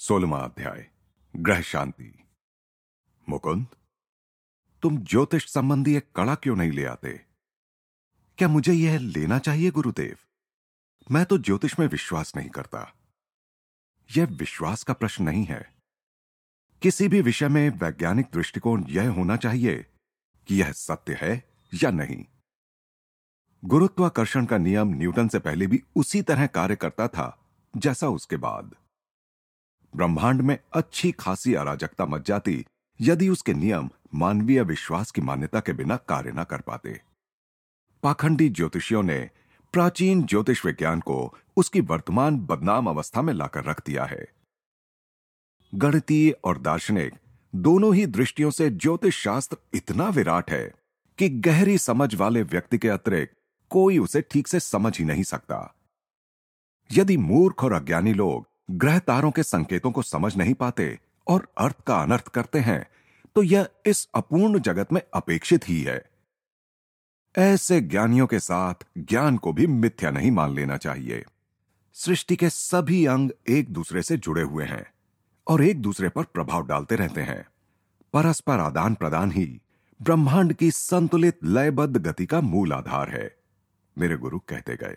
सोलवा अध्याय, ग्रह शांति। मुकुंद, तुम ज्योतिष संबंधी एक कड़ा क्यों नहीं ले आते? क्या मुझे यह लेना चाहिए गुरुदेव? मैं तो ज्योतिष में विश्वास नहीं करता। यह विश्वास का प्रश्न नहीं है। किसी भी विषय में वैज्ञानिक दृष्टिकोण यह होना चाहिए कि यह सत्य है या नहीं। गुरुत्वाकर्षण का नियम न्यूटन से पहले भी उसी तरह कार्य करता था जैसा उसके बाद। ब्रह्मांड में अच्छी खासी अराजकता मच जाती, यदि उसके नियम मानवीय विश्वास की मान्यता के बिना कार्य न कर पाते। पाखंडी ज्योतिषियों ने प्राचीन ज्योतिष विज्ञान को उसकी वर्तमान बदनाम अवस्था में लाकर रख दिया है। गणितीय और दार्शनिक दोनों ही दृष्टियों से ज्योतिष शास्त्र इतना विराट है कि गहरी समझ वाले व्यक्ति के अतिरिक्त कोई उसे ठीक से समझ ही नहीं सकता। यदि मूर्ख और अज्ञानी लोग ग्रह तारों के संकेतों को समझ नहीं पाते और अर्थ का अनर्थ करते हैं तो यह इस अपूर्ण जगत में अपेक्षित ही है। ऐसे ज्ञानियों के साथ ज्ञान को भी मिथ्या नहीं मान लेना चाहिए। सृष्टि के सभी अंग एक दूसरे से जुड़े हुए हैं और एक दूसरे पर प्रभाव डालते रहते हैं। परस्पर आदान प्रदान ही ब्रह्मांड की संतुलित लयबद्ध गति का मूल आधार है, मेरे गुरु कहते गए।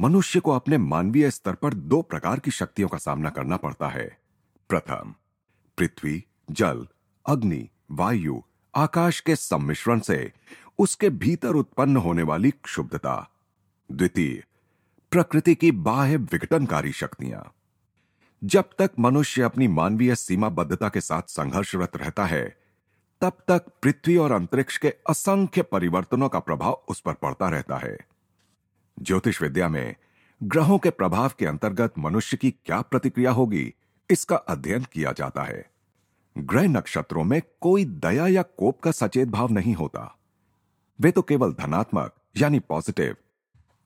मनुष्य को अपने मानवीय स्तर पर दो प्रकार की शक्तियों का सामना करना पड़ता है। प्रथम, पृथ्वी, जल, अग्नि, वायु, आकाश के सम्मिश्रण से उसके भीतर उत्पन्न होने वाली क्षुब्धता द्वितीय, प्रकृति की बाह्य विघटनकारी शक्तियाँ। जब तक मनुष्य अपनी मानवीय सीमाबद्धता के साथ संघर्षरत रहता है, तब तक पृथ्वी और अंतरिक्ष के असंख्य परिवर्तनों का प्रभाव उस पर पड़ता रहता है। ज्योतिष विद्या में ग्रहों के प्रभाव के अंतर्गत मनुष्य की क्या प्रतिक्रिया होगी, इसका अध्ययन किया जाता है। ग्रह नक्षत्रों में कोई दया या कोप का सचेत भाव नहीं होता। वे तो केवल धनात्मक, यानी पॉजिटिव,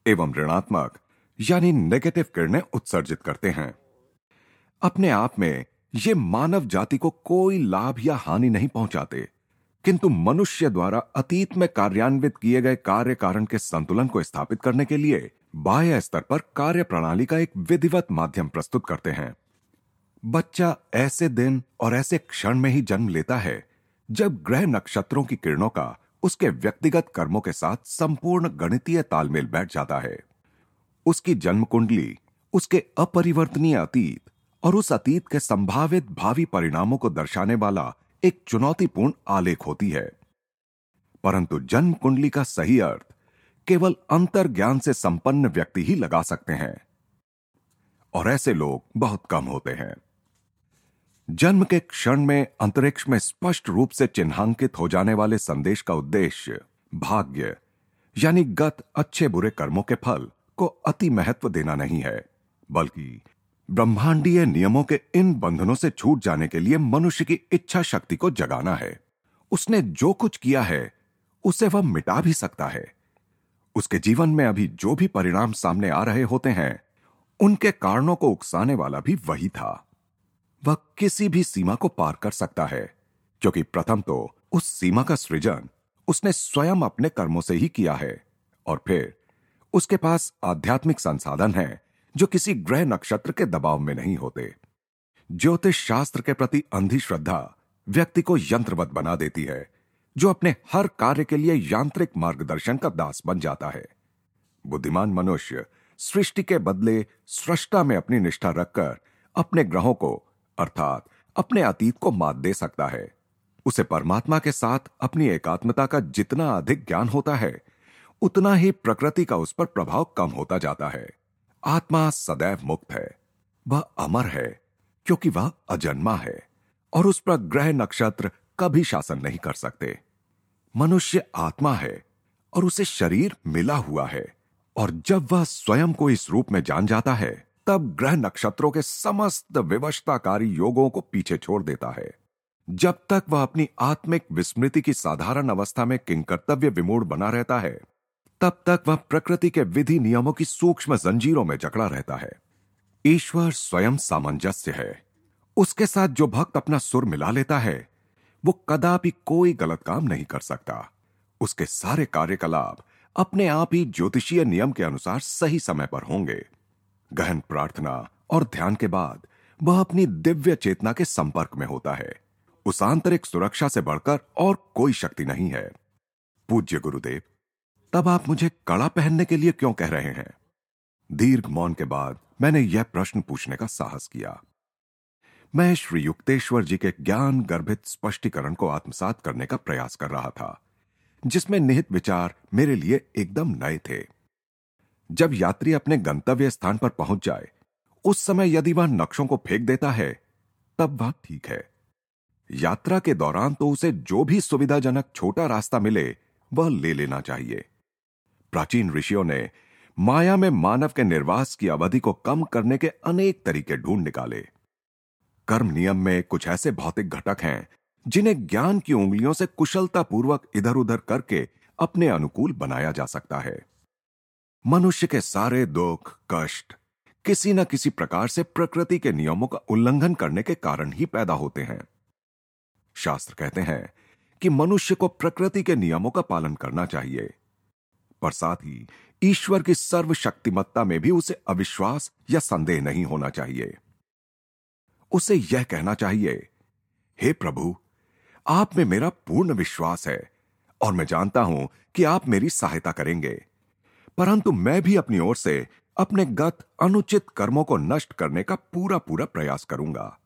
एवं ऋणात्मक, यानी नेगेटिव किरणें उत्सर्जित करते हैं। अपने आप में ये मानव जाति को कोई लाभ या हानि नहीं पहुंचाते। किंतु मनुष्य द्वारा अतीत में कार्यान्वित किए गए कार्य कारण के संतुलन को स्थापित करने के लिए बाह्य स्तर पर कार्य प्रणाली का एक विधिवत माध्यम प्रस्तुत करते हैं। बच्चा ऐसे दिन और ऐसे क्षण में ही जन्म लेता है, जब ग्रह नक्षत्रों की किरणों का, उसके व्यक्तिगत कर्मों के साथ संपूर्ण गणितीय तालमेल बैठ जाता है। उसकी जन्म कुंडली उसके अपरिवर्तनीय अतीत और उस अतीत के संभावित भावी परिणामों को दर्शाने वाला एक चुनौतीपूर्ण आलेख होती है। परंतु जन्म कुंडली का सही अर्थ केवल अंतर ज्ञान से संपन्न व्यक्ति ही लगा सकते हैं। और ऐसे लोग बहुत कम होते हैं। जन्म के क्षण में अंतरिक्ष में स्पष्ट रूप से चिन्हांकित हो जाने वाले संदेश का उद्देश्य भाग्य, यानी गत अच्छे बुरे कर्मों के फल को अति महत्व देना नहीं है, बल्कि ब्रह्मांडीय नियमों के इन बंधनों से छूट जाने के लिए मनुष्य की इच्छा शक्ति को जगाना है। उसने जो कुछ किया है, उसे वह मिटा भी सकता है। उसके जीवन में अभी जो भी परिणाम सामने आ रहे होते हैं, उनके कारणों को उकसाने वाला भी वही था। वह किसी भी सीमा को पार कर सकता है, क्योंकि प्रथम तो उस सीमा का सृजन उसने स्वयं अपने कर्मों से ही किया है, और फिर उसके पास आध्यात्मिक संसाधन है जो किसी ग्रह नक्षत्र के दबाव में नहीं होते। ज्योतिष शास्त्र के प्रति अंधी श्रद्धा व्यक्ति को यंत्रवत बना देती है, जो अपने हर कार्य के लिए यांत्रिक मार्गदर्शन का दास बन जाता है। बुद्धिमान मनुष्य सृष्टि के बदले सृष्टा में अपनी निष्ठा रखकर अपने ग्रहों को, अर्थात अपने अतीत को मात दे सकता है। उसे परमात्मा के साथ अपनी एकात्मता का जितना अधिक ज्ञान होता है, उतना ही प्रकृति का उस पर प्रभाव कम होता जाता है। आत्मा सदैव मुक्त है। वह अमर है, क्योंकि वह अजन्मा है, और उस पर ग्रह नक्षत्र कभी शासन नहीं कर सकते। मनुष्य आत्मा है, और उसे शरीर मिला हुआ है, और जब वह स्वयं को इस रूप में जान जाता है, तब ग्रह नक्षत्रों के समस्त विवशताकारी योगों को पीछे छोड़ देता है। जब तक वह अपनी आत्मिक विस्मृति की साधारण अवस्था में किंकर्तव्य विमूढ़ बना रहता है तब तक वह प्रकृति के विधि नियमों की सूक्ष्म जंजीरों में जकड़ा रहता है। ईश्वर स्वयं सामंजस्य है। उसके साथ जो भक्त अपना सुर मिला लेता है, वो कदापि कोई गलत काम नहीं कर सकता। उसके सारे कार्यकलाप अपने आप ही ज्योतिषीय नियम के अनुसार सही समय पर होंगे। गहन प्रार्थना और ध्यान के बाद वह अपनी दिव्य चेतना के संपर्क में होता है। उस आंतरिक सुरक्षा से बढ़कर और कोई शक्ति नहीं है। पूज्य गुरुदेव तब आप मुझे कड़ा पहनने के लिए क्यों कह रहे हैं? दीर्घ मौन के बाद मैंने यह प्रश्न पूछने का साहस किया। मैं श्री युक्तेश्वर जी के ज्ञान गर्भित स्पष्टीकरण को आत्मसात करने का प्रयास कर रहा था, जिसमें निहित विचार मेरे लिए एकदम नए थे। जब यात्री अपने गंतव्य स्थान पर पहुँच जाए, उस समय यदि वह नक्शों को फेंक देता है, तब वह ठीक है। यात्रा के दौरान तो उसे जो भी सुविधाजनक छोटा रास्ता मिले, वह ले लेना चाहिए। प्राचीन ऋषियों ने माया में मानव के निर्वास की अवधि को कम करने के अनेक तरीके ढूंढ निकाले। कर्म नियम में कुछ ऐसे भौतिक घटक हैं, जिन्हें ज्ञान की उंगलियों से कुशलतापूर्वक इधर उधर करके अपने अनुकूल बनाया जा सकता है। मनुष्य के सारे दुख, कष्ट किसी न किसी प्रकार से प्रकृति के नियमों का उल्लंघन करने के कारण ही पैदा होते हैं। शास्त्र कहते हैं कि मनुष्य को प्रकृति के नियमों का पालन करना चाहिए। पर साथ ही, ईश्वर की सर्वशक्तिमत्ता में भी उसे अविश्वास या संदेह नहीं होना चाहिए। उसे यह कहना चाहिए, हे प्रभु, आप में मेरा पूर्ण विश्वास है, और मैं जानता हूँ कि आप मेरी सहायता करेंगे। परंतु मैं भी अपनी ओर से अपने गत अनुचित कर्मों को नष्ट करने का पूरा पूरा प्रयास करूँगा।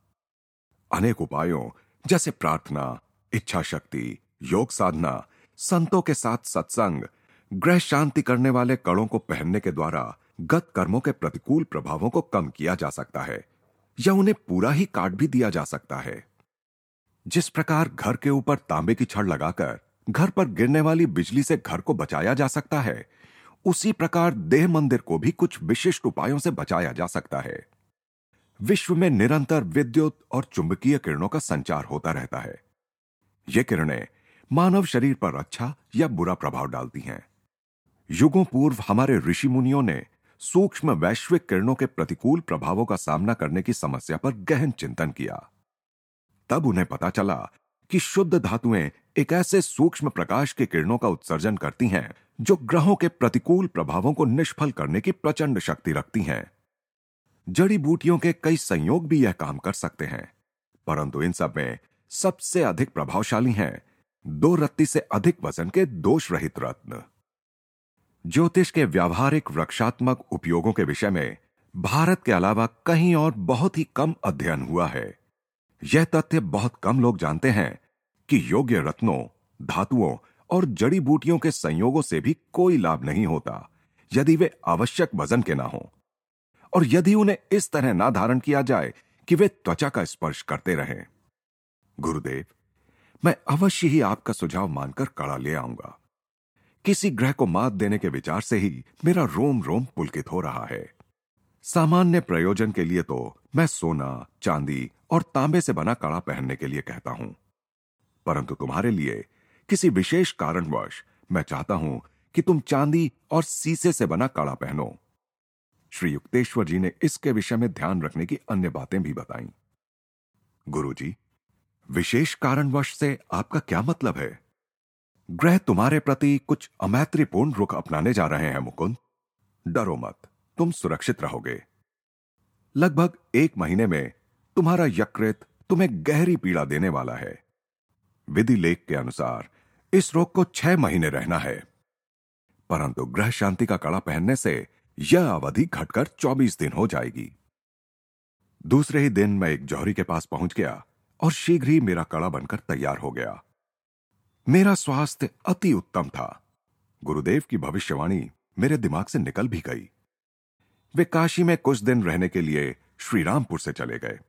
अनेक उपायों, जैसे प्रार्थना इच्छा शक्ति योग साधना, संतों के साथ सत्संग ग्रह शांति करने वाले कड़ों को पहनने के द्वारा गत कर्मों के प्रतिकूल प्रभावों को कम किया जा सकता है, या उन्हें पूरा ही काट भी दिया जा सकता है। जिस प्रकार घर के ऊपर तांबे की छड़ लगाकर घर पर गिरने वाली बिजली से घर को बचाया जा सकता है, उसी प्रकार देह मंदिर को भी कुछ विशिष्ट उपायों से बचाया जा सकता है। विश्व में निरंतर विद्युत और चुंबकीय किरणों का संचार होता रहता है। ये किरणें मानव शरीर पर अच्छा या बुरा प्रभाव डालती हैं। युगों पूर्व हमारे ऋषि मुनियों ने सूक्ष्म वैश्विक किरणों के प्रतिकूल प्रभावों का सामना करने की समस्या पर गहन चिंतन किया। तब उन्हें पता चला कि शुद्ध धातुएँ एक ऐसे सूक्ष्म प्रकाश के किरणों का उत्सर्जन करती हैं, जो ग्रहों के प्रतिकूल प्रभावों को निष्फल करने की प्रचंड शक्ति रखती हैं। जड़ी बूटियों के कई संयोग भी यह काम कर सकते हैं, परंतु इन सब में सबसे अधिक प्रभावशाली हैं दो रत्ती से अधिक वज़न के दोष रहित रत्न। ज्योतिष के व्यावहारिक रक्षात्मक उपयोगों के विषय में भारत के अलावा कहीं और बहुत ही कम अध्ययन हुआ है। यह तथ्य बहुत कम लोग जानते हैं कि योग्य रत्नों, धातुओं और जड़ी बूटियों के संयोगों से भी कोई लाभ नहीं होता, यदि वे आवश्यक वज़न के ना हो। और यदि उन्हें इस तरह ना धारण किया जाए कि वे त्वचा का स्पर्श करते रहें। गुरुदेव, मैं अवश्य ही आपका सुझाव मानकर कड़ा ले आऊँगा। किसी ग्रह को मात देने के विचार से ही मेरा रोम रोम पुलकित हो रहा है। सामान्य प्रयोजन के लिए तो मैं सोना चांदी और तांबे से बना कड़ा पहनने के लिए कहता हूँ। परंतु तुम्हारे लिए किसी विशेष कारणवश मैं चाहता हूँ कि तुम चांदी और सीसे से बना कड़ा पहनो। श्री युक्तेश्वर जी ने इसके विषय में ध्यान रखने की अन्य बातें भी बताई। गुरुजी, विशेष कारणवश से आपका क्या मतलब है? ग्रह तुम्हारे प्रति कुछ अमैत्रीपूर्ण रुख अपनाने जा रहे हैं, मुकुंद। डरो मत, तुम सुरक्षित रहोगे। लगभग एक महीने में तुम्हारा यकृत तुम्हें गहरी पीड़ा देने वाला है। विधि लेख के अनुसार इस रोग को छह महीने रहना है। परंतु ग्रह शांति का कड़ा पहनने से यह अवधि घटकर चौबीस दिन हो जाएगी। दूसरे ही दिन मैं एक जौहरी के पास पहुँच गया और शीघ्र ही मेरा कड़ा बनकर तैयार हो गया। मेरा स्वास्थ्य अति उत्तम था। गुरुदेव की भविष्यवाणी मेरे दिमाग से निकल भी गई। वे काशी में कुछ दिन रहने के लिए श्रीरामपुर से चले गए।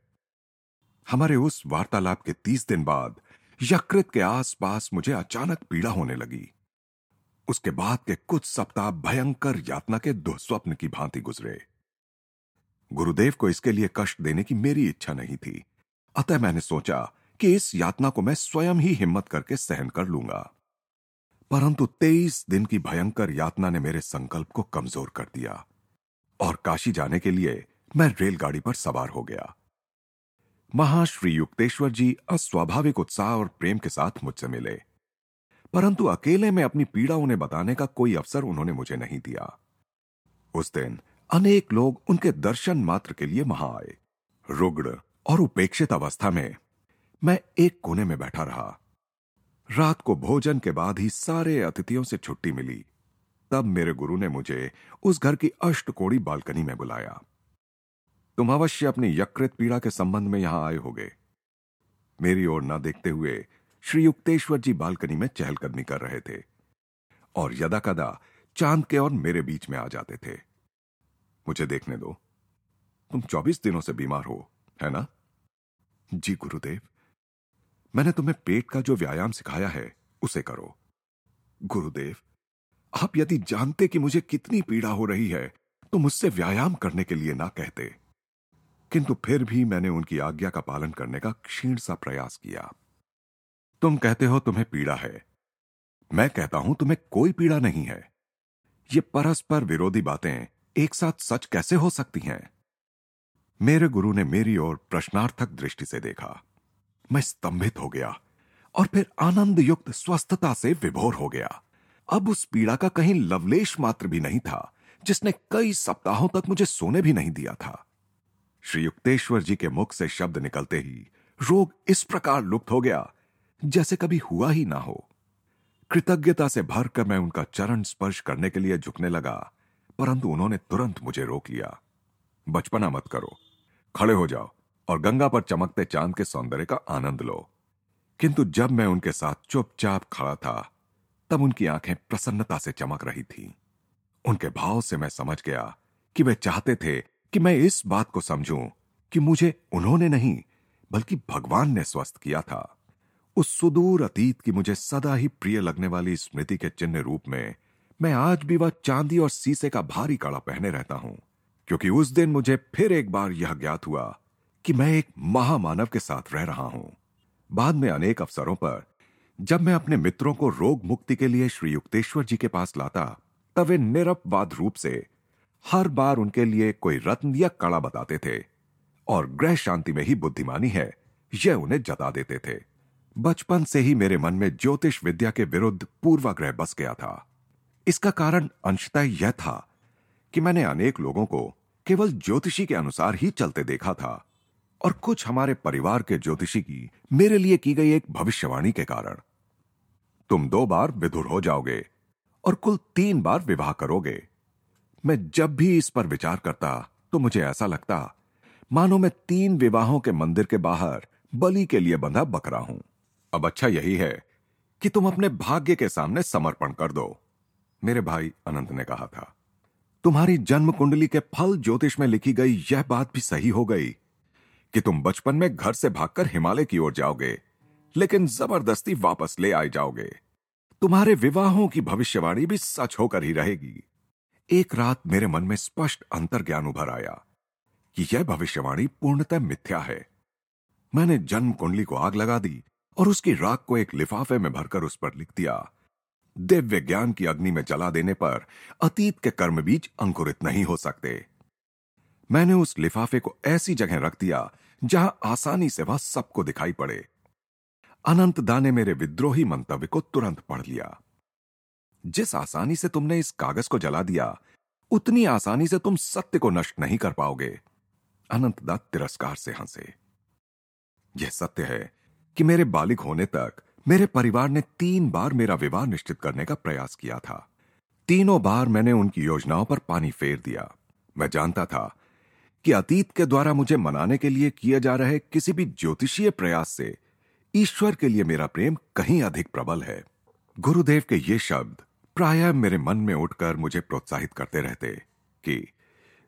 हमारे उस वार्तालाप के तीस दिन बाद यकृत के आसपास मुझे अचानक पीड़ा होने लगी। उसके बाद के कुछ सप्ताह भयंकर यातना के दुस्वप्न की भांति गुजरे। गुरुदेव को इसके लिए कष्ट देने की मेरी इच्छा नहीं थी। अतः मैंने सोचा कि इस यातना को मैं स्वयं ही हिम्मत करके सहन कर लूँगा। परंतु तेईस दिन की भयंकर यातना ने मेरे संकल्प को कमज़ोर कर दिया और काशी जाने के लिए मैं रेलगाड़ी पर सवार हो गया। महाश्री युक्तेश्वर जी अस्वाभाविक उत्साह और प्रेम के साथ मुझसे मिले। परंतु अकेले में अपनी पीड़ा उन्हें बताने का कोई अवसर उन्होंने मुझे नहीं दिया। उस दिन अनेक लोग उनके दर्शन मात्र के लिए वहाँ आए। रुग्ण और उपेक्षित अवस्था में मैं एक कोने में बैठा रहा। रात को भोजन के बाद ही सारे अतिथियों से छुट्टी मिली। तब मेरे गुरु ने मुझे उस घर की अष्टकोड़ी बालकनी में बुलाया। तुम अवश्य अपनी यकृत पीड़ा के संबंध में यहाँ आए होगे। मेरी ओर न देखते हुए श्री युक्तेश्वर जी बालकनी में चहलकदमी कर रहे थे और यदा कदा चाँद के और मेरे बीच में आ जाते थे। मुझे देखने दो। तुम चौबीस दिनों से बीमार हो, है ना? जी, गुरुदेव। मैंने तुम्हें पेट का जो व्यायाम सिखाया है, उसे करो। गुरुदेव, आप यदि जानते कि मुझे कितनी पीड़ा हो रही है तो मुझसे व्यायाम करने के लिए ना कहते। किंतु फिर भी मैंने उनकी आज्ञा का पालन करने का क्षीण सा प्रयास किया। तुम कहते हो तुम्हें पीड़ा है। मैं कहता हूँ तुम्हें कोई पीड़ा नहीं है। ये परस्पर विरोधी बातें एक साथ सच कैसे हो सकती हैं? मेरे गुरु ने मेरी ओर प्रश्नार्थक दृष्टि से देखा। मैं स्तंभित हो गया और फिर आनंद युक्त स्वस्थता से विभोर हो गया। अब उस पीड़ा का कहीं लवलेश मात्र भी नहीं था, जिसने कई सप्ताहों तक मुझे सोने भी नहीं दिया था। श्री युक्तेश्वर जी के मुख से शब्द निकलते ही रोग इस प्रकार लुप्त हो गया, जैसे कभी हुआ ही ना हो। कृतज्ञता से भरकर मैं उनका चरण स्पर्श करने के लिए झुकने लगा, परंतु उन्होंने तुरंत मुझे रोक लिया। बचपना मत करो। खड़े हो जाओ। और गंगा पर चमकते चाँद के सौंदर्य का आनंद लो किंतु जब मैं उनके साथ चुपचाप खड़ा था, तब उनकी आँखें प्रसन्नता से चमक रही थीं। उनके भाव से मैं समझ गया कि वे चाहते थे कि मैं इस बात को समझूं कि मुझे उन्होंने नहीं, बल्कि भगवान ने स्वस्थ किया था उस सुदूर अतीत की मुझे सदा ही प्रिय लगने वाली स्मृति के चिन्ह रूप में मैं आज भी वह चांदी और सीसे का भारी कड़ा पहने रहता हूँ, क्योंकि उस दिन मुझे फिर एक बार यह ज्ञात हुआ कि मैं एक महामानव के साथ रह रहा हूँ। बाद में अनेक अवसरों पर, जब मैं अपने मित्रों को रोग मुक्ति के लिए श्री युक्तेश्वर जी के पास लाता, तब वे निरपवाद रूप से हर बार उनके लिए कोई रत्न या कड़ा बताते थे, और ग्रह शांति में ही बुद्धिमानी है, यह उन्हें जता देते थे। बचपन से ही मेरे मन में ज्योतिष विद्या के विरुद्ध पूर्वाग्रह बस गया था। इसका कारण अंशतः यह था कि मैंने अनेक लोगों को केवल ज्योतिषी के अनुसार ही चलते देखा था। और कुछ हमारे परिवार के ज्योतिषी की मेरे लिए की गई एक भविष्यवाणी के कारण। तुम दो बार विधुर हो जाओगे और कुल तीन बार विवाह करोगे। मैं जब भी इस पर विचार करता तो मुझे ऐसा लगता, मानो मैं तीन विवाहों के मंदिर के बाहर बलि के लिए बंधा बकरा हूँ। अब अच्छा यही है कि तुम अपने भाग्य के सामने समर्पण कर दो। मेरे भाई अनंत ने कहा था। तुम्हारी जन्म कुंडली के फल ज्योतिष में लिखी गई यह बात भी सही हो गई कि तुम बचपन में घर से भागकर हिमालय की ओर जाओगे, लेकिन ज़बरदस्ती वापस ले आए जाओगे। तुम्हारे विवाहों की भविष्यवाणी भी सच होकर ही रहेगी। एक रात मेरे मन में स्पष्ट अंतर ज्ञान उभर आया कि यह भविष्यवाणी पूर्णतः मिथ्या है। मैंने जन्म कुंडली को आग लगा दी और उसकी राख को एक लिफाफे में भरकर उस पर लिख दिया। दिव्य ज्ञान की अग्नि में जला देने पर अतीत के कर्म बीज अंकुरित नहीं हो सकते। मैंने उस लिफाफे को ऐसी जगह रख दिया जहाँ आसानी से वह सबको दिखाई पड़े। अनंत दा ने मेरे विद्रोही मंतव्य को तुरंत पढ़ लिया। जिस आसानी से तुमने इस कागज़ को जला दिया, उतनी आसानी से तुम सत्य को नष्ट नहीं कर पाओगे। अनंत दा तिरस्कार से हंसे। यह सत्य है कि मेरे बालिक होने तक मेरे परिवार ने तीन बार मेरा विवाह निश्चित करने का प्रयास किया था। तीनों बार मैंने उनकी योजनाओं पर पानी फेर दिया। मैं जानता था कि अतीत के द्वारा मुझे मनाने के लिए किए जा रहे किसी भी ज्योतिषीय प्रयास से ईश्वर के लिए मेरा प्रेम कहीं अधिक प्रबल है। गुरुदेव के ये शब्द प्राय मेरे मन में उठकर मुझे प्रोत्साहित करते रहते कि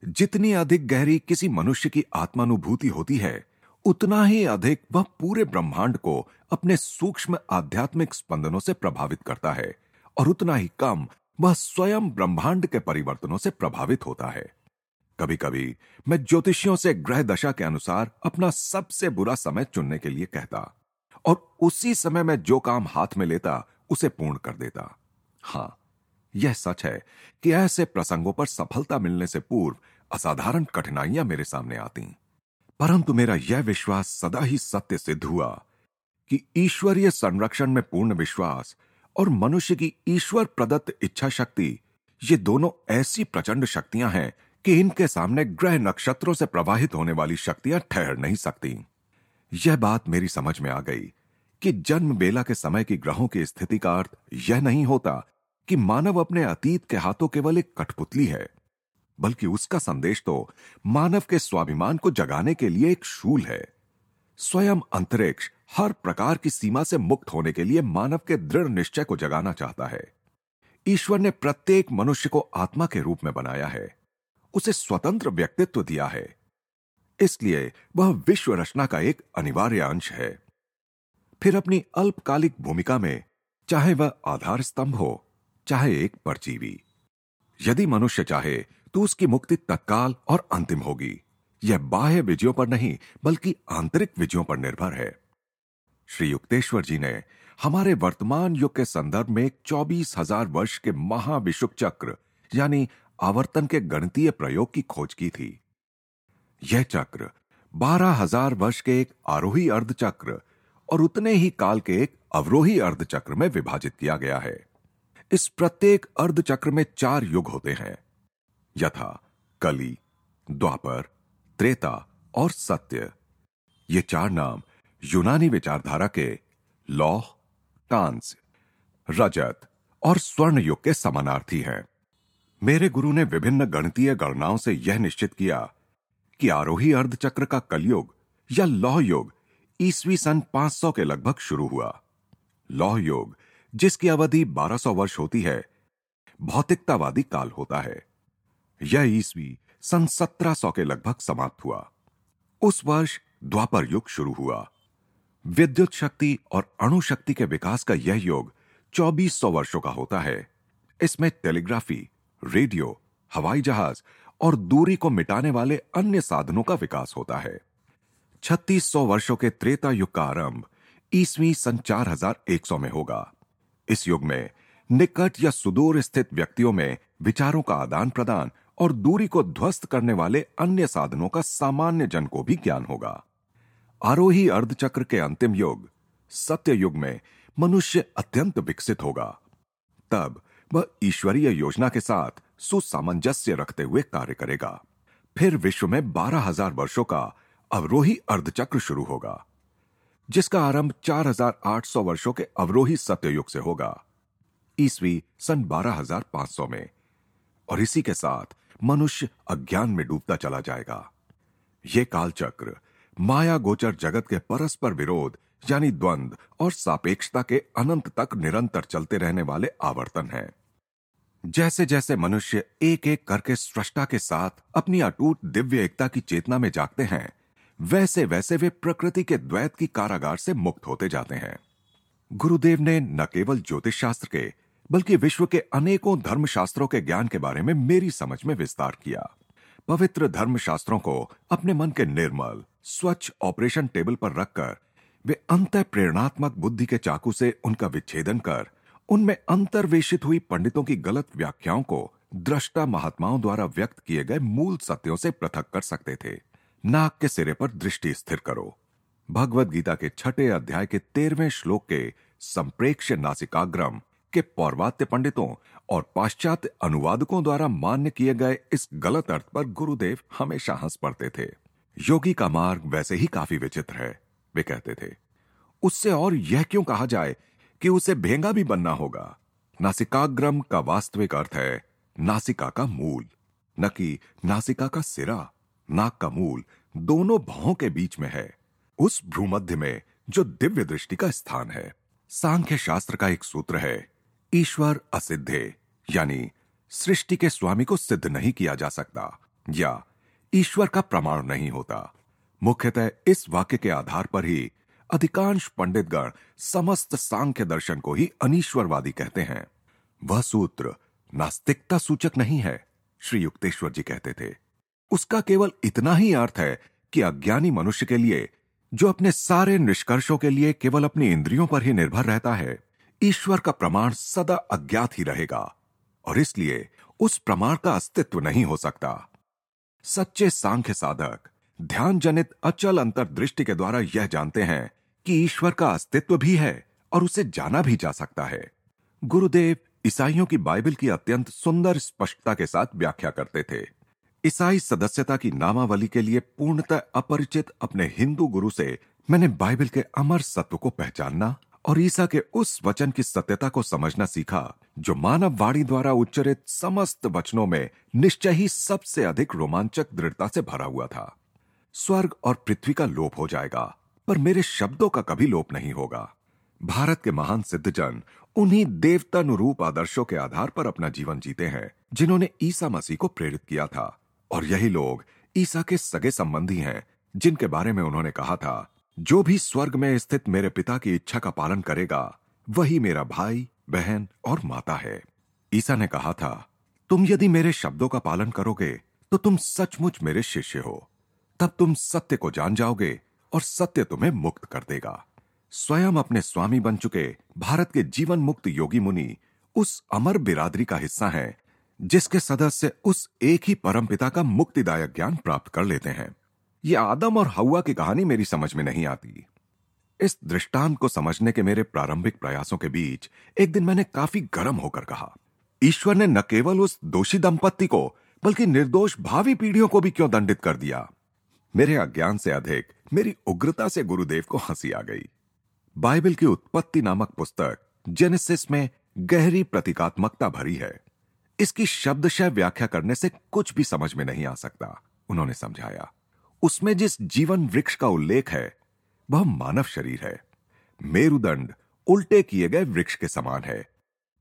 जितनी अधिक गहरी किसी मनुष्य की आत्मानुभूति होती है, उतना ही अधिक वह पूरे ब्रह्मांड को अपने सूक्ष्म आध्यात्मिक स्पंदनों से प्रभावित करता है और उतना ही कम वह स्वयं ब्रह्मांड के परिवर्तनों से प्रभावित होता है। कभी कभी मैं ज्योतिषियों से ग्रह दशा के अनुसार अपना सबसे बुरा समय चुनने के लिए कहता और उसी समय मैं जो काम हाथ में लेता, उसे पूर्ण कर देता। हाँ, यह सच है कि ऐसे प्रसंगों पर सफलता मिलने से पूर्व असाधारण कठिनाइयाँ मेरे सामने आती। परंतु मेरा यह विश्वास सदा ही सत्य सिद्ध हुआ कि ईश्वरीय संरक्षण में पूर्ण विश्वास और मनुष्य की ईश्वर प्रदत्त इच्छा शक्ति ये दोनों ऐसी प्रचंड शक्तियाँ हैं कि इनके सामने ग्रह नक्षत्रों से प्रवाहित होने वाली शक्तियाँ ठहर नहीं सकती। यह बात मेरी समझ में आ गई कि जन्म बेला के समय की ग्रहों की स्थिति का अर्थ यह नहीं होता कि मानव अपने अतीत के हाथों केवल एक कठपुतली है, बल्कि उसका संदेश तो मानव के स्वाभिमान को जगाने के लिए एक शूल है। स्वयं अंतरिक्ष हर प्रकार की सीमा से मुक्त होने के लिए मानव के दृढ़ निश्चय को जगाना चाहता है। ईश्वर ने प्रत्येक मनुष्य को आत्मा के रूप में बनाया है। उसे स्वतंत्र व्यक्तित्व दिया है। इसलिए वह विश्व रचना का एक अनिवार्य अंश है। फिर अपनी अल्पकालिक भूमिका में, चाहे वह आधार स्तंभ हो, चाहे एक परजीवी, यदि मनुष्य चाहे तो उसकी मुक्ति तत्काल और अंतिम होगी। यह बाह्य विजयों पर नहीं, बल्कि आंतरिक विजयों पर निर्भर है। श्री युक्तेश्वर जी ने हमारे वर्तमान युग के संदर्भ में चौबीस हज़ार वर्ष के महाविशुक चक्र, यानी आवर्तन के गणितीय प्रयोग की खोज की थी। यह चक्र बारह हज़ार वर्ष के एक आरोही अर्ध चक्र और उतने ही काल के एक अवरोही अर्ध चक्र में विभाजित किया गया है। इस प्रत्येक अर्ध चक्र में चार युग होते हैं। यथा, कली, द्वापर, त्रेता और सत्य। ये चार नाम यूनानी विचारधारा के लौह कांस रजत और स्वर्ण युग के समानार्थी हैं। मेरे गुरु ने विभिन्न गणितीय गणनाओं से यह निश्चित किया कि आरोही अर्धचक्र का कलयुग या लौह युग ईसवी सन 500 के लगभग शुरू हुआ। लौह योग जिसकी अवधि 1200 वर्ष होती है, भौतिकतावादी काल होता है। यह ईसवी सन 1700 के लगभग समाप्त हुआ। उस वर्ष द्वापर युग शुरू हुआ। विद्युत शक्ति और अणु शक्ति के विकास का यह युग 2400 वर्षों का होता है। इसमें टेलीग्राफी रेडियो, हवाई जहाज़ और दूरी को मिटाने वाले अन्य साधनों का विकास होता है। 3600 वर्षों के त्रेता युग का आरंभ ईसवी सन 4100 में होगा। इस युग में निकट या सुदूर स्थित व्यक्तियों में विचारों का आदान प्रदान और दूरी को ध्वस्त करने वाले अन्य साधनों का सामान्य जन को भी ज्ञान होगा। आरोही अर्धचक्र के अंतिम युग, सत्य युग में मनुष्य अत्यंत विकसित होगा। तब वह ईश्वरीय योजना के साथ सुसामंजस्य रखते हुए कार्य करेगा। फिर विश्व में बारह हज़ार वर्षों का अवरोही अर्धचक्र शुरू होगा, जिसका आरंभ 4800 वर्षों के अवरोही सत्ययुग से होगा, ईसवी सन 12500 में। और इसी के साथ मनुष्य अज्ञान में डूबता चला जाएगा। यह कालचक्र माया गोचर जगत के परस्पर विरोध, यानी द्वंद और सापेक्षता के अनंत तक निरंतर चलते रहने वाले आवर्तन हैं। जैसे जैसे मनुष्य एक एक करके सृष्टा के साथ अपनी अटूट दिव्य एकता की चेतना में जागते हैं वैसे वैसे वे प्रकृति के द्वैत की कारागार से मुक्त होते जाते हैं। गुरुदेव ने न केवल ज्योतिष शास्त्र के, बल्कि विश्व के अनेकों धर्मशास्त्रों के ज्ञान के बारे में मेरी समझ में विस्तार किया। पवित्र धर्मशास्त्रों को अपने मन के निर्मल, स्वच्छ ऑपरेशन टेबल पर रखकर, वे अंत प्रेरणात्मक बुद्धि के चाकू से उनका विच्छेदन कर उनमें अंतर्वेशित हुई पंडितों की गलत व्याख्याओं को दृष्टा महात्माओं द्वारा व्यक्त किए गए मूल सत्यों से पृथक कर सकते थे। नाक के सिरे पर दृष्टि स्थिर करो। भगवत गीता के छठे अध्याय के तेरहवें श्लोक के संप्रेक्ष्य नासिकाग्रम के पौर्वात्य पंडितों और पाश्चात्य अनुवादकों द्वारा मान्य किए गए इस गलत अर्थ पर गुरुदेव हमेशा हंस पड़ते थे। योगी का मार्ग वैसे ही काफ़ी विचित्र है, वे कहते थे। उससे और यह क्यों कहा जाए कि उसे भेंगा भी बनना होगा। नासिकाग्रम का वास्तविक अर्थ है नासिका का मूल। न कि नासिका का सिरा, नाक का मूल, दोनों भावों के बीच में है। उस भ्रूमध्य में जो दिव्य दृष्टि का स्थान है। सांख्य शास्त्र का एक सूत्र है, ईश्वर असिद्धे, यानी सृष्टि के स्वामी को सिद्ध नहीं किया जा सकता, या ईश्वर का प्रमाण नहीं होता। मुख्यतः इस वाक्य के आधार पर ही अधिकांश पंडितगण समस्त सांख्य दर्शन को ही अनिश्वरवादी कहते हैं। वह सूत्र नास्तिकता सूचक नहीं है, श्री युक्तेश्वर जी कहते थे। उसका केवल इतना ही अर्थ है कि अज्ञानी मनुष्य के लिए, जो अपने सारे निष्कर्षों के लिए केवल अपनी इंद्रियों पर ही निर्भर रहता है, ईश्वर का प्रमाण सदा अज्ञात ही रहेगा, और इसलिए उस प्रमाण का अस्तित्व नहीं हो सकता। सच्चे सांख्य साधक ध्यान जनित अचल अंतर्दृष्टि के द्वारा यह जानते हैं कि ईश्वर का अस्तित्व भी है और उसे जाना भी जा सकता है। गुरुदेव ईसाइयों की बाइबल की अत्यंत सुंदर स्पष्टता के साथ व्याख्या करते थे। ईसाई सदस्यता की नामावली के लिए पूर्णतः अपरिचित अपने हिंदू गुरु से, मैंने बाइबल के अमर सत्व को पहचानना और ईसा के उस वचन की सत्यता को समझना सीखा, जो मानव वाणी द्वारा उच्चरित समस्त वचनों में निश्चय ही सबसे अधिक रोमांचक दृढ़ता से भरा हुआ था। स्वर्ग और पृथ्वी का लोप हो जाएगा। पर मेरे शब्दों का कभी लोप नहीं होगा। भारत के महान सिद्धजन उन्हीं देवतानुरूप आदर्शों के आधार पर अपना जीवन जीते हैं, जिन्होंने ईसा मसीह को प्रेरित किया था। और यही लोग ईसा के सगे संबंधी हैं, जिनके बारे में उन्होंने कहा था, जो भी स्वर्ग में स्थित मेरे पिता की इच्छा का पालन करेगा, वही मेरा भाई, बहन और माता है। ईसा ने कहा था, तुम यदि मेरे शब्दों का पालन करोगे तो तुम सचमुच मेरे शिष्य हो। तब तुम सत्य को जान जाओगे और सत्य तुम्हें मुक्त कर देगा। स्वयं अपने स्वामी बन चुके भारत के जीवन मुक्त योगी मुनि उस अमर बिरादरी का हिस्सा हैं, जिसके सदस्य उस एक ही परमपिता का मुक्तिदायक ज्ञान प्राप्त कर लेते हैं। ये आदम और हवा की कहानी मेरी समझ में नहीं आती। इस दृष्टांत को समझने के मेरे प्रारंभिक प्रयासों के बीच एक दिन मैंने काफ़ी गर्म होकर कहा, ईश्वर ने न केवल उस दोषी दंपत्ति को, बल्कि निर्दोष भावी पीढ़ियों को भी क्यों दंडित कर दिया? मेरे अज्ञान से अधिक मेरी उग्रता से गुरुदेव को हँसी आ गई। बाइबल की उत्पत्ति नामक पुस्तक जेनेसिस में गहरी प्रतीकात्मकता भरी है। इसकी शब्दशय व्याख्या करने से कुछ भी समझ में नहीं आ सकता, उन्होंने समझाया। उसमें जिस जीवन वृक्ष का उल्लेख है, वह मानव शरीर है। मेरुदंड उल्टे किए गए वृक्ष के समान है,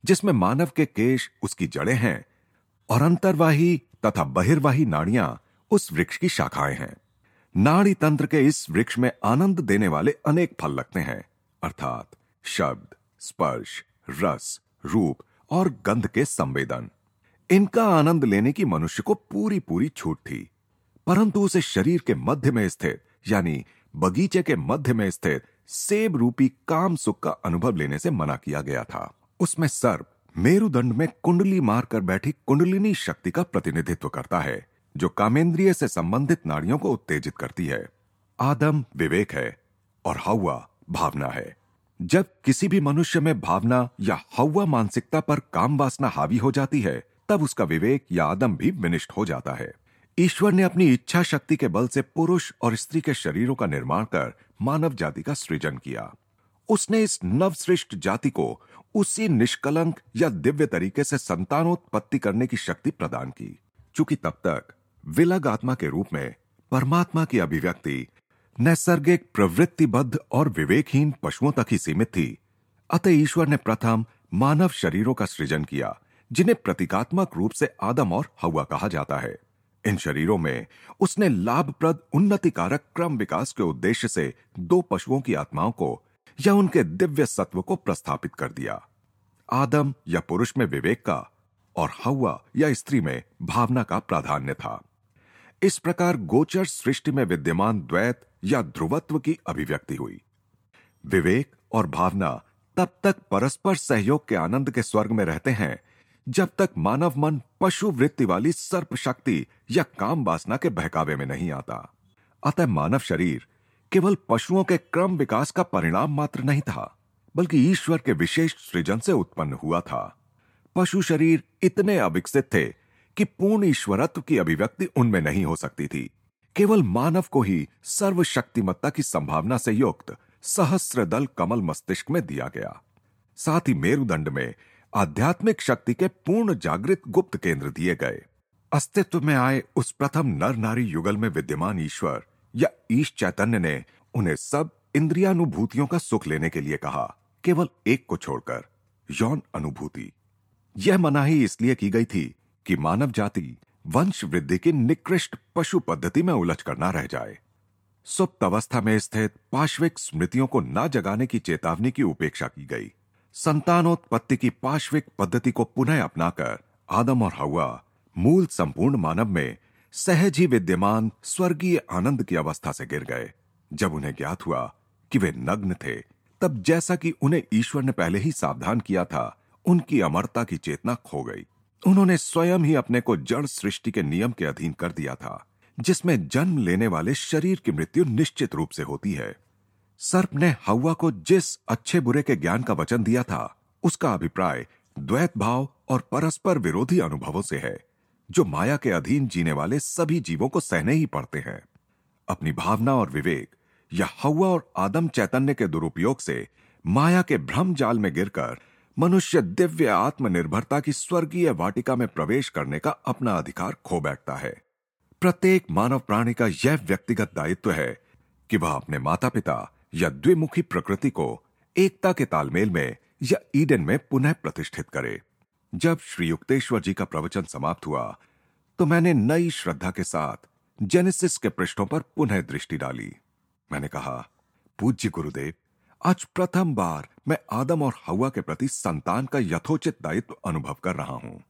जिसमें मानव के केश उसकी जड़ें हैं और अंतर्वाही तथा बहिर्वाही नाड़ियाँ उस वृक्ष की शाखाएँ हैं। नाड़ी तंत्र के इस वृक्ष में आनंद देने वाले अनेक फल लगते हैं, अर्थात शब्द, स्पर्श, रस, रूप और गंध के संवेदन। इनका आनंद लेने की मनुष्य को पूरी पूरी छूट थी। परंतु उसे शरीर के मध्य में स्थित, यानी बगीचे के मध्य में स्थित सेब रूपी काम सुख का अनुभव लेने से मना किया गया था। उसमें सर्प मेरुदंड में कुंडली मारकर बैठी कुंडलिनी शक्ति का प्रतिनिधित्व करता है। जो कामेंद्रिय से संबंधित नाड़ियों को उत्तेजित करती है। आदम विवेक है और हवा भावना है। जब किसी भी मनुष्य में भावना या हवा मानसिकता पर काम वासना हावी हो जाती है, तब उसका विवेक या आदम भी विनिष्ट हो जाता है। ईश्वर ने अपनी इच्छा शक्ति के बल से पुरुष और स्त्री के शरीरों का निर्माण कर मानव जाति का सृजन किया। उसने इस नवसृष्ट जाति को उसी निष्कलंक या दिव्य तरीके से संतानोत्पत्ति करने की शक्ति प्रदान की। चूँकि तब तक विलग आत्मा के रूप में परमात्मा की अभिव्यक्ति नैसर्गिक, प्रवृत्तिबद्ध और विवेकहीन पशुओं तक ही सीमित थी। अतः ईश्वर ने प्रथम मानव शरीरों का सृजन किया, जिन्हें प्रतीकात्मक रूप से आदम और हवा कहा जाता है। इन शरीरों में उसने लाभप्रद, उन्नतिकारक, क्रम विकास के उद्देश्य से दो पशुओं की आत्माओं को या उनके दिव्य सत्व को प्रस्थापित कर दिया। आदम या पुरुष में विवेक का और हवा या स्त्री में भावना का प्राधान्य था। इस प्रकार गोचर सृष्टि में विद्यमान द्वैत या ध्रुवत्व की अभिव्यक्ति हुई। विवेक और भावना तब तक परस्पर सहयोग के आनंद के स्वर्ग में रहते हैं, जब तक मानव मन पशु वृत्ति वाली सर्प शक्ति या काम वासना के बहकावे में नहीं आता। अतः मानव शरीर केवल पशुओं के क्रम विकास का परिणाम मात्र नहीं था, बल्कि ईश्वर के विशेष सृजन से उत्पन्न हुआ था। पशु शरीर इतने अविकसित थे कि पूर्ण ईश्वरत्व की अभिव्यक्ति उनमें नहीं हो सकती थी। केवल मानव को ही सर्वशक्तिमत्ता की संभावना से युक्त सहस्र दल कमल मस्तिष्क में दिया गया। साथ ही मेरुदंड में आध्यात्मिक शक्ति के पूर्ण जागृत गुप्त केंद्र दिए गए। अस्तित्व में आए उस प्रथम नर नारी युगल में विद्यमान ईश्वर या ईश चैतन्य ने उन्हें सब इंद्रियानुभूतियों का सुख लेने के लिए कहा, केवल एक को छोड़कर, यौन अनुभूति। यह मनाही इसलिए की गई थी कि मानव जाति वंश वृद्धि की निकृष्ट पशु पद्धति में उलझ कर न रह जाए। सुप्त अवस्था में स्थित पार्श्विक स्मृतियों को न जगाने की चेतावनी की उपेक्षा की गई। संतानोत्पत्ति की पार्श्विक पद्धति को पुनः अपनाकर आदम और हवा, मूल संपूर्ण मानव में सहज ही विद्यमान स्वर्गीय आनंद की अवस्था से गिर गए। जब उन्हें ज्ञात हुआ कि वे नग्न थे, तब जैसा कि उन्हें ईश्वर ने पहले ही सावधान किया था, उनकी अमरता की चेतना खो गई। उन्होंने स्वयं ही अपने को जड़ सृष्टि के नियम के अधीन कर दिया था, जिसमें जन्म लेने वाले शरीर की मृत्यु निश्चित रूप से होती है। सर्प ने हवा को जिस अच्छे बुरे के ज्ञान का वचन दिया था, उसका अभिप्राय द्वैत भाव और परस्पर विरोधी अनुभवों से है, जो माया के अधीन जीने वाले सभी जीवों को सहने ही पड़ते हैं। अपनी भावना और विवेक या हवा और आदम चैतन्य के दुरुपयोग से माया के भ्रम जाल में गिरकर मनुष्य दिव्य आत्मनिर्भरता की स्वर्गीय वाटिका में प्रवेश करने का अपना अधिकार खो बैठता है। प्रत्येक मानव प्राणी का यह व्यक्तिगत दायित्व है कि वह अपने माता पिता या द्विमुखी प्रकृति को एकता के तालमेल में या ईडन में पुनः प्रतिष्ठित करे। जब श्री युक्तेश्वर जी का प्रवचन समाप्त हुआ तो मैंने नई श्रद्धा के साथ जेनेसिस के पृष्ठों पर पुनः दृष्टि डाली। मैंने कहा, पूज्य गुरुदेव आज प्रथम बार मैं आदम और हवा के प्रति संतान का यथोचित दायित्व अनुभव कर रहा हूँ।